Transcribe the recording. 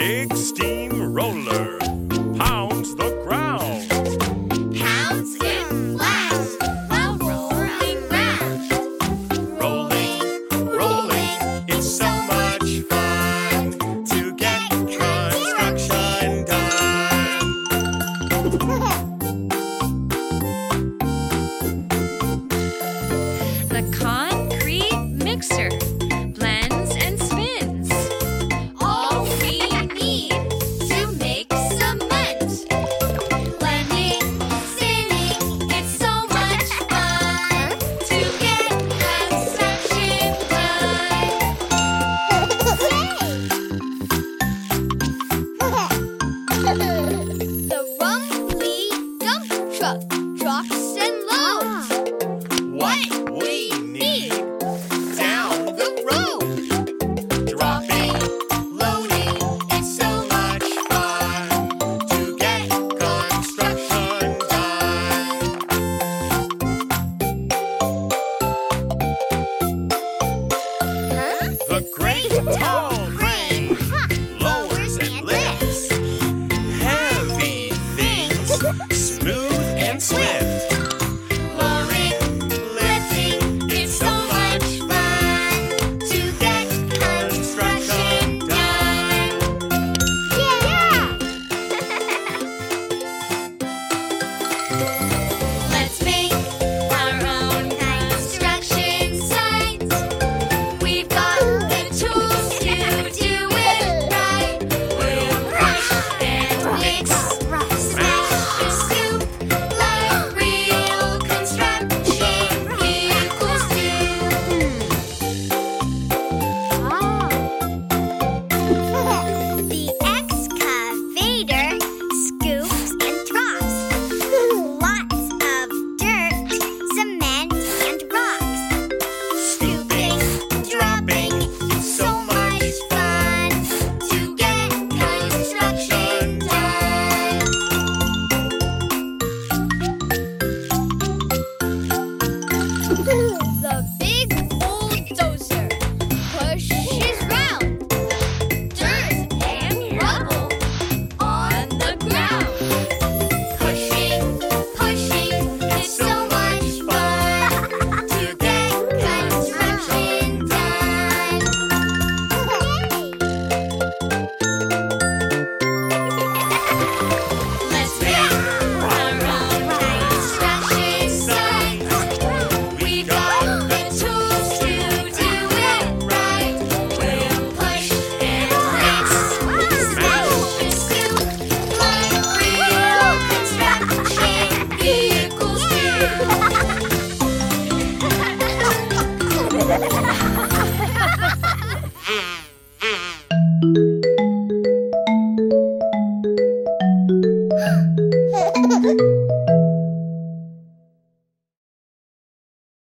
big steamroller pounds the ground. Pounds it flat rolling round. Rolling, rolling, so much fun to get construction done. the concrete mixer. The Big ha ha ha ha!